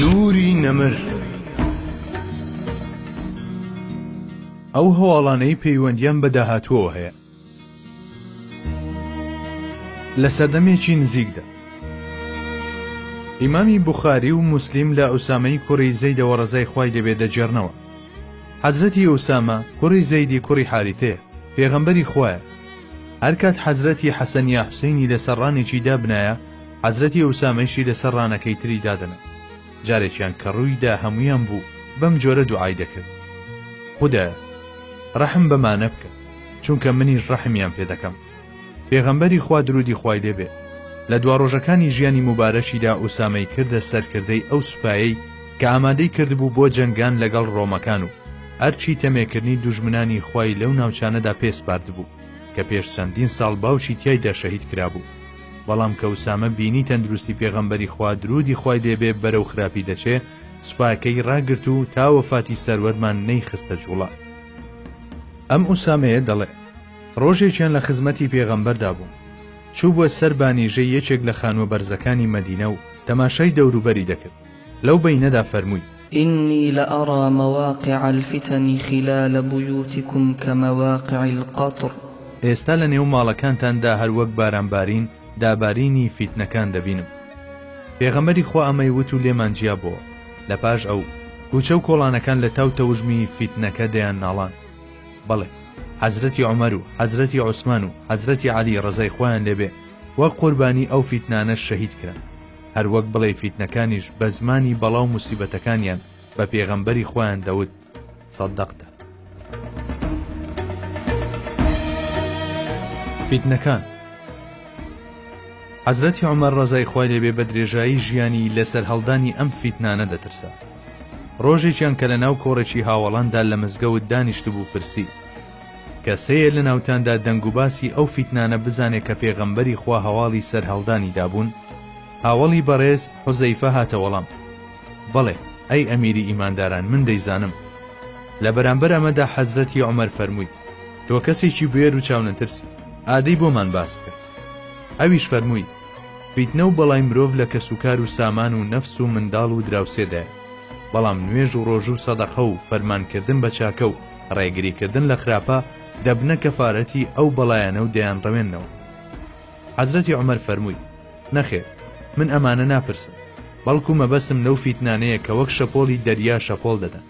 نوری نەمر ئەو هەواڵانەی پەیوەندیان بە داهاتووەوە هەیە لە سەردەمێکی نزیکدا ئیمامی بوخاری و موسلیم لە ئوسامەی کوڕی زەیدەوە ڕزای خوای لێبێ دەجێڕنەوە حەزرەتی ئوسامە کوڕی زەیدی کوڕی حاریتێ پێغەمبەری خوایە هەرکات حەزرەتی حەسەنیا حوسینی لە سەرڕانێکی دابنایە حەزرەتی ئوسامەیشی لەسەر ڕانەکەی تری دادەنا جارێکیان کە ڕووی دا هەموویان بوو بەم جۆرە دوعای دەکرد خودایە ڕەحم بەمانە بکە چونکە منیش ڕەحمیان پێ دەکەم پێغەمبەری خوا درودی خوای لێ بێ لە دوا ڕۆژەکانی ژیانی موبارەکیدا ئوسامەی کردە سەرکردەی ئەو سوپایەی کە ئامادەی کردبوو بۆ جەنگان لەگەڵ ڕۆمەکان و ئەرکی تەمێکردنی دوژمنانی خوای لەو ناوچانەدا پێ سپاردبوو کە پێش چەندین ساڵ باوکی تیایدا شەهید کرابوو. بەڵام کە ئوسامە بینی تەندروستی پێغەمبەری خوا درودی خوای لێ بێ بەرەو خراپی دەچێ سوپاکەی ڕاگرت و تا وەفاتی سەروەرمان نەیخستە جوڵە. ئەم ئوسامەیە دەڵێ، ڕۆژێکیان لە خزمەتی پێغەمبەردا بووم، چووبوە سەر بانیژەی یەکێک لە خانووە بەرزەکانی مەدینە و تەماشای دەوروبەری دەکرد، لەو بەینەدا فەرمووی. اني لارا مواقع الفتن خلال بیوتکم کمواقع القطر. ئێستا لە نێو ماڵەکانتان دا هەر وەک باران بارین دابارینی فیتنەکان دەبینم. پێغەمبەری خوا ئەمەی وت و لێمان جیا بۆوە. لە پاش ئەو، کوچە و کۆڵانەکان لە تاو تەوژمی فیتنەکە دەیان ناڵاند. بەڵێ، حەزرەتی عومەر و حەزرەتی عوسمان و حەزرەتی عەلی ڕەزای خوایان لێ بێ وەک قوربانی ئەو فیتنانە شەهید کران. هەر وەک بڵێی فیتنەکانیش بە زمانی بەڵا و موسیبەتەکانیان بە پێغەمبەری خۆیان دەوت صدقت. فیتنەکان حەزرەتی عمر ڕزای خوای لێبێ بە درێژایی ژیانی لە سەرهەڵدانی ئەم فیتنانە دەترسا ڕۆژێکیان کە لە ناو کۆڕێکی هاوەڵاندا لە مزگەوت دانیشتبوو پرسی کەس هەیە لە ناوتاندا دەنگ و باسی ئەو فیتنانە بزانێ کە پێغەمبەری خوا هەواڵی سەرهەڵدانی دابوون؟ هاوەڵی بەڕێز، حوزەیفە، هاتە وەڵام، بەڵێ، ئەی ئەمیری ئیمانداران من دەیزانم. لە بەرامبەر ئەمەدا حەزرەتی عومەر فەرمووی، تۆ کەسێکی بوێر و چاونەترسی، ئادەی بۆمان باس بکە. ئەویش فەرمووی، فیتنە و بەڵای مرۆڤ لە کەسوکار و سامان و نەفس و منداڵ و دراوسێدایە، بەڵام نوێژ و ڕۆژو سەدەقە و فەرمانکردن بە چاکە و، ڕێگری کردن لە خراپە دەبنە کەفارەتی ئەو بەڵایانە و دەیان ڕەوێننەوە حەزرەتی عمر فەرمووی نەخێر من ئەمانە ناپرسم بەڵکو مەبەسم لەو فیتنانەیە کە وەک شەپۆلی دەریا شەپۆل دەدەن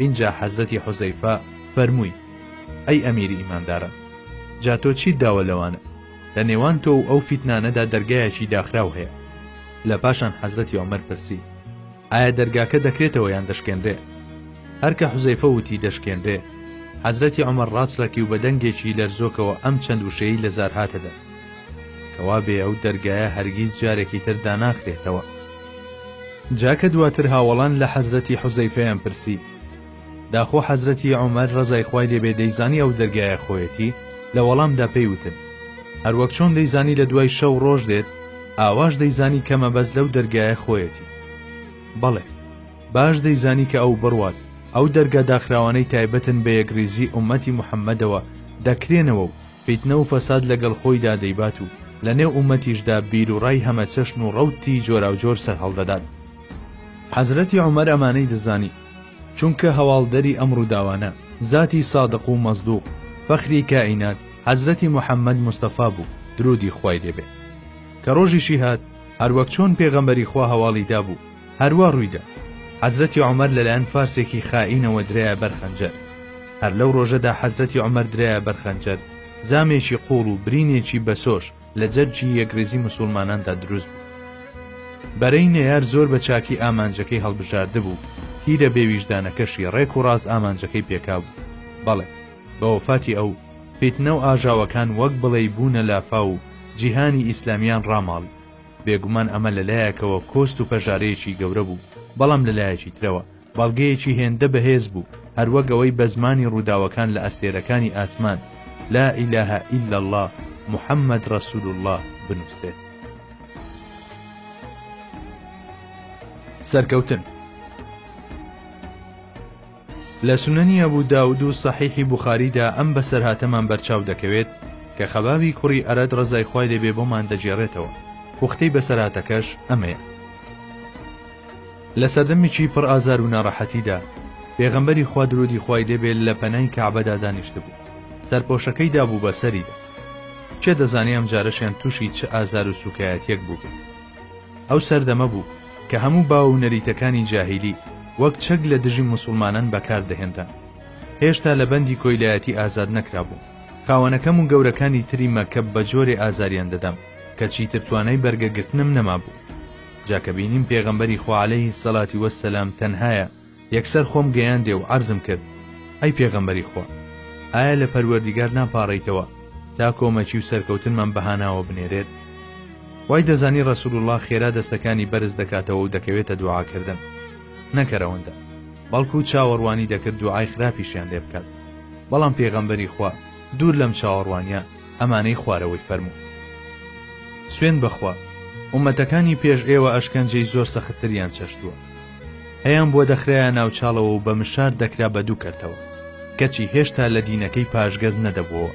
ئینجا حەزرەتی حوزەیفە فەرمووی ئەی ئەمیری ئیماندارن جا تۆ چیت داوە لەوانە لە نێوان تۆ و ئەو فیتنانەدا دەرگایەکی داخراو هەیە لە پاشان حەزرەتی عمر پرسی ئایا دەرگاکە دەکرێتەوە یان دەشکێنرێ؟ هەر کە حوزەیفە وتی دەشکێنرێ، حەزرەتی عومەر ڕاچڵەکی و بە دەنگێکی لەرزۆکەوە ئەم چەند وشەیەی لە زار هاتە دەر، کەوابێ ئەو دەرگایە هەرگیز جارێکی تر داناخرێتەوە. جا کە دواتر هاوەڵان لە حەزرەتی حوزەیفەیان پرسی، داخۆ حەزرەتی عومەر ڕەزای خوای لێ بێ دەیزانی ئەو دەرگایە خۆیەتی؟ لە وەڵامدا پێی وتن، هەروەک چۆن دەیزانی لە دوای شەو ڕۆژ دێت، ئاواش دەیزانی کە مەبەست لەو دەرگایە خۆیەتی. بەڵێ، باش دەیزانی کە ئەو بڕوات، ئەو دەرگا داخراوانەی تایبەتن بە یەکڕیزی ئوممەتی محەممەدەوە دەکرێنەوە و فیتنە و فەساد لە گەڵ خۆیدا دەیبات و لە نێو ئوممەتیشدا بیر و ڕای هەمە چەشن و ڕەوتی جۆراوجۆر سەر هەڵدەدات. حەزرەتی عومەر ئەمانەی دەزانی، چونکە هەواڵدەری ئەم ڕووداوانە، زاتی سادق و مەسدوق، فەخری کائینات، حەزرەتی موحەممەد موستەفا بوو، دروودی خوای لێ بێ. کە ڕۆژیشی هات، هەر وەک چۆن پێغەمبەری خوا هەواڵی دابوو، هەروا ڕوویدا حەزرەتی عومەر لەلایەن فارسێکی خائینەوە درایە بەر خەنجەر هەر لەو ڕۆژەدا حەزرەتی عومەر درایە بەر خەنجەر زامێکی قوڵ و برینێکی بەسۆش لە جەرگی یەکڕیزی مسوڵماناندا دروست بوو بەرەی نەیار زۆر بە چاکی ئامانجەکەی هەڵبژاردبوو تیرە بێویژدانەکەشی ڕێک و ڕاست ئامانجەکەی پێکابوو بەڵێ بە وەفاتی ئەو فیتنە و ئاژاوەکان وەک بڵێی بوونە لافاو و جیهانی ئیسلامیان ڕاماڵی بێگومان ئەمە لە لایەکەوە کۆست و پەژارەیەکی گەورە بوو، بەڵام لە لایەکی ترەوە بەڵگەیەکی هێندە بەهێز بوو، هەروەک ئەوەی بە زمانی ڕووداوەکان لە ئەستێرەکانی ئاسمان، لا اله الا اللە محمد رسول اللە، بنووسرێت. سەرکەوتن. لە سوننی ئەبو داود و سەحیحی بوخاریدا ئەم بەسەرهاتەمان بەرچاو دەکەوێت کە خەبابی کوڕی ئەرەت ڕەزای خوای لێ بێ بۆمان دەگێڕێتەوە، پوختەی بەسەرهاتەکەش ئەمەیە، لە سەردەمێکی پڕ ئازار و ناڕەحەتیدا، پێغەمبەری خوا درودی خوای لێ بێ لە پەنای کەعبەدا دانیشتبوو، سەرپۆشەکەی دابوو بە سەریدا، کێ دەزانێ ئەمجارەشیان تووشی چ ئازار و سووکایەتیەک بووبێ؟ ئەو سەردەمە بوو کە هەموو باو و نەریتەکانی جاهیلی وەک چەک لە دژی موسوڵمانان بەکار دەهێنران. هێشتا لە بەندی کۆیلایەتی ئازاد نەکرابووم. خاوەنەکەم و گەورەکانی تری مەکتەب بە جۆرێ ئازاریان دەدام کە چیتر توانای بەرگە گرتنم نەمابوو. جا کە بینیم پێغەمبەری خوا عەلەیهی سەلاتی وەسسەلام تەنهایە، یەکسەر خۆم گەیاندێ و عەرزم کرد، ئەی پێغەمبەری خوا! ئایا لە پەروەردیگار نامپاڕێیتەوە تا کۆمەکی و سەرکەوتنمان بەهاناوە بنێرێت؟ وای دەزانی رسول اللە خێرا دەستەکانی بەرز دەکاتەوە و دەکەوێتە دوعاکردن. نەکەر ئەوەندە، بەڵکو چاوەڕوانی دەکرد دوعای خراپیشیان لێ بکات. بەڵام پێغەمبەری خوا دوور لەم چاوەڕوانییە، ئەمانەی خوارەوەی فەرموو. سوێند بەخوا، ئوممەتەکانی پێش ئێوە ئەشکەنجەی زۆر سەختتریان چەشتووە. ئەیان بۆ دەخرایە ناوچاڵەوە و بە مشار دەکرا بە دوو کەرتەوە کەچی هێشتا لە دینەکەی پاشگەز نەدەبووەوە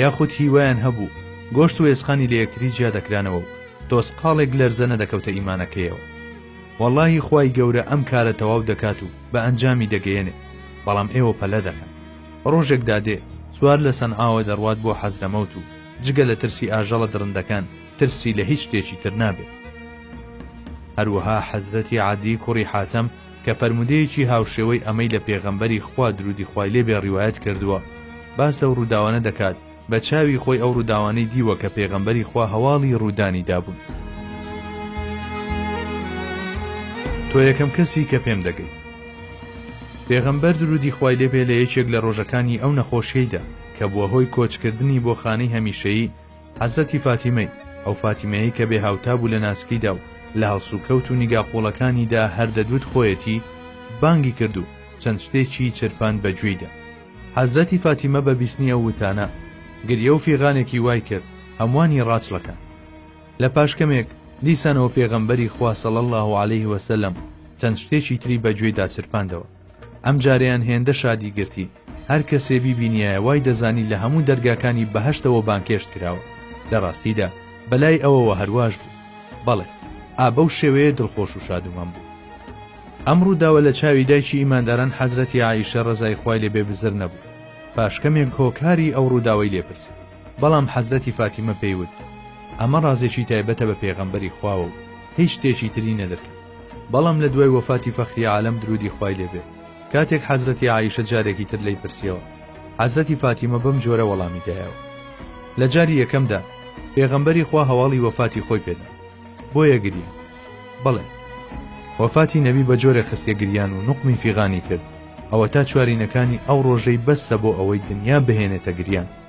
یاخود هیوایان هەبوو گۆشت و ئێسقانی لە یەکتری جیا دەکرانەوە و تۆسقاڵێک لەرزە نەدەکەوتە ئیمانەکەیەوە واللهی خوای گەورە ئەم کارە تەواو دەکات و بە ئەنجامی دەگەیەنێ بەڵام ئێوە پەلە دەکەن ڕۆژێکدا دێ سوار لە سەنعاوە دەڕوات بۆ حەزرەمەوت و جگە لە ترسی ئاژەڵە دڕندەکان ترسی لە هیچ شتێکی تر نابێت هەروەها حەزرەتی عادی کوڕی حاتەم کە فەرمودەیەکی هاوشێوەی ئەمەی لە پێغەمبەری خوا درودی خوای لێ بێ ڕیوایەت کردووە باس لەو ڕووداوانە دەکات بە چاوی خۆی ئەو ڕووداوانەی دیوە کە پێغەمبەری خوا هەواڵی ڕوودانی دابوون تۆ یەکەم کەسی کە پێم دەگەیت پێغەمبەر درودی خوای لێ بێ لە یەکێک لە ڕۆژەکانی ئەو نەخۆشیەیدا کە بووە هۆی کۆچکردنی بۆ خانەی هەمیشەیی حەزرەتی فاتیمەی، ئەو فاتیمەیەی کە بێ هاوتا بوو لە ناسکیدا و لە هەڵسوکەوت و نیگا قووڵەکانیدا هەر دەدوت خۆیەتی، بانگی کرد و چەند شتێکی چرپاند بە گوێیدا. حەزرەتی فاتیمە بە بیستنی ئەو وتانە، گریە و فیغانێکی وای کرد هەمووانی ڕاچڵەکاند. لە پاش کەمێک، دیسانەوە پێغەمبەری خوا صلی اللە علیه و سلم چەند شتێکی تری بە گوێیدا چرپاندەوە. ئەم جارەیان هێندە شادی گرتی هەر کەسێ بیبینیایە وای دەزانی لە هەموو دەرگاکانی بەهەشتەوە بانگهێشت کراوە لە ڕاستیدا بەلای ئەوەوە هەرواش بوو بەڵێ ئا بەو شێوەیە دڵخۆش و شادومان بوو ئەم ڕووداوە لە چاوی دایکی ئیمانداران حەزرەتی عیشە ڕزای خوای لێ بێ بزر نەبوو پاش کەمێک هۆکاری ئەو ڕووداوەی لێپرسی بەڵام حەزرەتی فاتیمە پێیوت ئەمە ڕازێکی تایبەتە بە پێغەمبەری خواوە و هیچ شتێکی تری نەدەکرد بەڵام لە دوای وەفاتی فەخری عالەم درودی خوای لێ بێ کاتێک حەزرەتی عائیشە جارێکی تر لێی پرسیەوە حەزرەتی فاتیمە بەم جۆرە وەڵامی دایەوە لە جاری یەکەمدا پێغەمبەری خوا هەواڵی وەفاتی خۆی پێدا بۆیە گریە بەڵێ وەفاتی نەبی بە جۆرە خستە گریان و نقمی فیغانی کرد ئەوە تا چوارینەکانی ئەو ڕۆژەی بەسە بۆ ئەوەی دنیا بهێنێتە گریان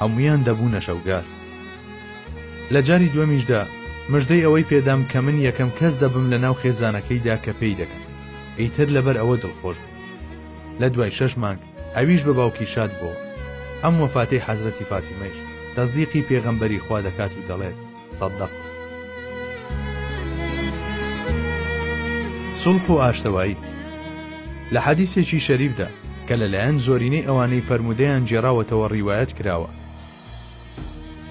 هەموویان دەبوونە شەوگار. لە جاری دووەمیشدا مژدەی ئەوەی پێدام کە من یەکەم کەس دەبم لە ناو خێزانەکەیدا کە پێی دەگەم. ئیتر لەبەر ئەوە دڵخۆش بوو. لە دوای شەش مانگ ئەویش بە باوکی شاد بۆوە. ئەم وەفاتەی حەزرەتی فاتیمەیش تەسدیقی پێغەمبەری خوا دەکات و دەڵێت. صدق. سوڵح و ئاشتەوایی لە حەدیسێکی شەریفدا کە لەلایەن زۆرینەی ئەوانەی فەرمودەیان گێڕاوەتەوە ڕیواەت کراوە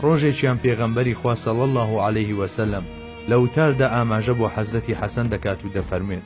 ڕۆژێکیان پێغەمبەری خواسە الله عليه وسلم لە وتاردا ئاماژە بۆ حەزرەتی حەسەن دەکات و دەفەرموێت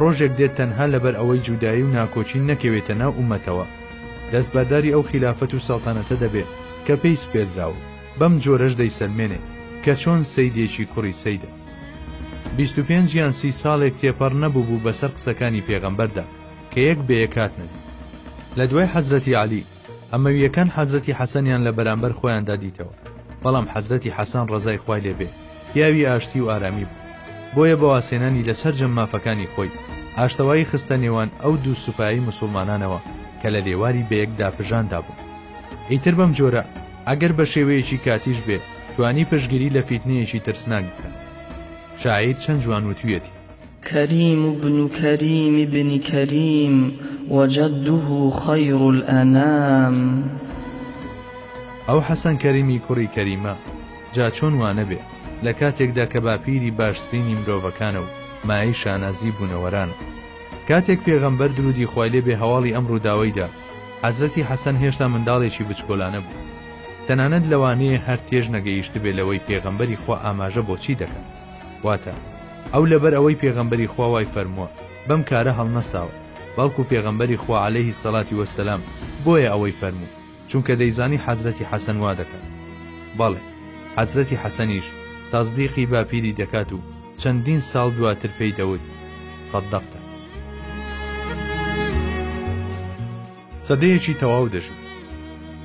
ڕۆژێک دێت تەنها لەبەر ئەوەی جودایی و ناکۆکی نەکەوێتە ناو ئومەتەوە دەست بەرداری ئەو خیلافەت و سەڵتەنەتە دەبێ کە پێی سپێردرا و بەم جۆرەش دەیسەلمێنێ کە چۆن سەیدێکی کوڕی سەیدە بیست و پێنج یان سی ساڵێک تێپەڕ نەبووبوو بەسەر قسەکانی پێغەمبەردا کە یەک بە یەک هاتنە دی. لە دوای حەزرەتی عەلی، ئەمەوییەکان حەزرەتی حەسەنیان لە بەرامبەر خۆیاندا دیتەوە، بەڵام حەزرەتی حەسەن ڕەزای خوای لێ بێ پیاوی ئاشتی و ئارامی بوو، بۆیە بە وازهێنانی لە سەرجەم مافەکانی خۆی، ئاشتەوایی خستە نێوان ئەو دوو سوپایەی موسوڵمانانەوە کە لە لێواری بەیەک داپژان دابوون. ئیتر بەم جۆرە ئەگەر بە شێوەیەکی کاتیش بێ توانی پشتگیری لە فیتنەیەکی ترسناک بکات. شاعیر چەند جوان وتویەتی. کەریم بن کەریم بن کەریم وجده خیر الانام. ئەو حەسەن کەریمی کوڕی کەریمە، جا چۆن وانەبێ، لە کاتێکدا کە باپیری باشترینی مرۆڤەکانە و مایەی شانازی بوونەوەرانە. کاتێک پێغەمبەر دروودی خوای لێ بێ هەواڵی ئەم ڕووداوەی دا، حەزرەتی حەسەن هێشتا منداڵێکی بچکۆلانە بوو. تەنانەت لەوانەیە هەر تێش نەگەیشتبێ لەوەی پێغەمبەری خوا ئاماژە بۆ چی دەکا. واتە، ئەو لەبەر ئەوەی پێغەمبەری خوا وای فەرمووە، بەم کارە هەڵنەساوە، بەڵکو پێغەمبەری خوا علیە سەڵاتی وەسەلام بۆیە ئەوەی فەرموو، چونکە دەیزانی حەزرەتی حەسەن وا دەکات. بەڵێ، حەزرەتی حەسەنیش تەسدیقی باپیری دەکات و چەندین ساڵ دواتر پێی دەوت، صدقت. سەدەیەکی تەواو دەژی.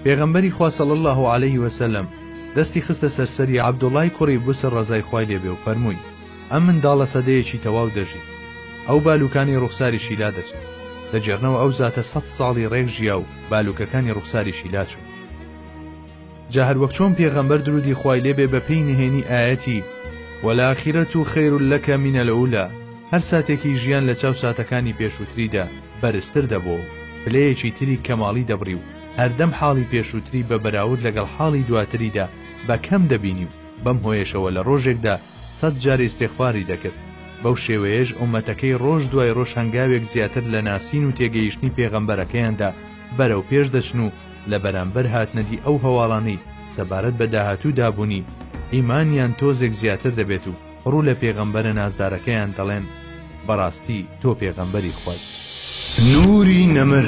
پێغەمبەری خوا صلی اللە علیە وسلم دەستی خستە سەر سەری عەبدوڵڵای کوڕی بوسر ڕەزای خوای لێ بێ و فەرمووی، ئەم منداڵە سەدەیەکی تەواو دەژی. ئەو بالوکانی ڕوخساریشی لا دەچن. دەگێڕنەوە ئەو زاتە سەد ساڵی ڕێک ژیا و بالوکەکانی ڕوخساریشی لا چوون. جا هەر وەک چۆن پێغەمبەر درودی خوای لێ بێ بە پێی نهێنی ئایەتی، ولآخرة خیر لک من الأولی، هەر ساتێکی ژیان لە چاو ساتەکانی پێشووتریدا بەرزتر دەبۆ و پلەیەکی تری کەماڵی دەبڕی و هەردەم حاڵی پێشووتری بە بەراورد لەگەڵ حاڵی دواتریدا بە کەم دەبینی و بەم هۆیەشەوە لە ڕۆژێکدا سەد جار ئیستیغفاری دەکرد بەو شێوەیەش ئوممەتەکەی ڕۆژ دوای ڕۆژ هەنگاوێک زیاتر لە ناسین و تێگەیشتنی پێغەمبەرەکەیاندا بەرەو پێش دەچن و لە بەرامبەر هاتنەدی ئەو هەواڵانەی سەبارەت بە داهاتوو دا بوونی، ئیمانیان تۆزێک زیاتر دەبێت و ڕوو لە پێغەمبەرە نازدارەکەیان دەڵێن، بەڕاستی تۆ پێغەمبەری خوای. نووری نەمر.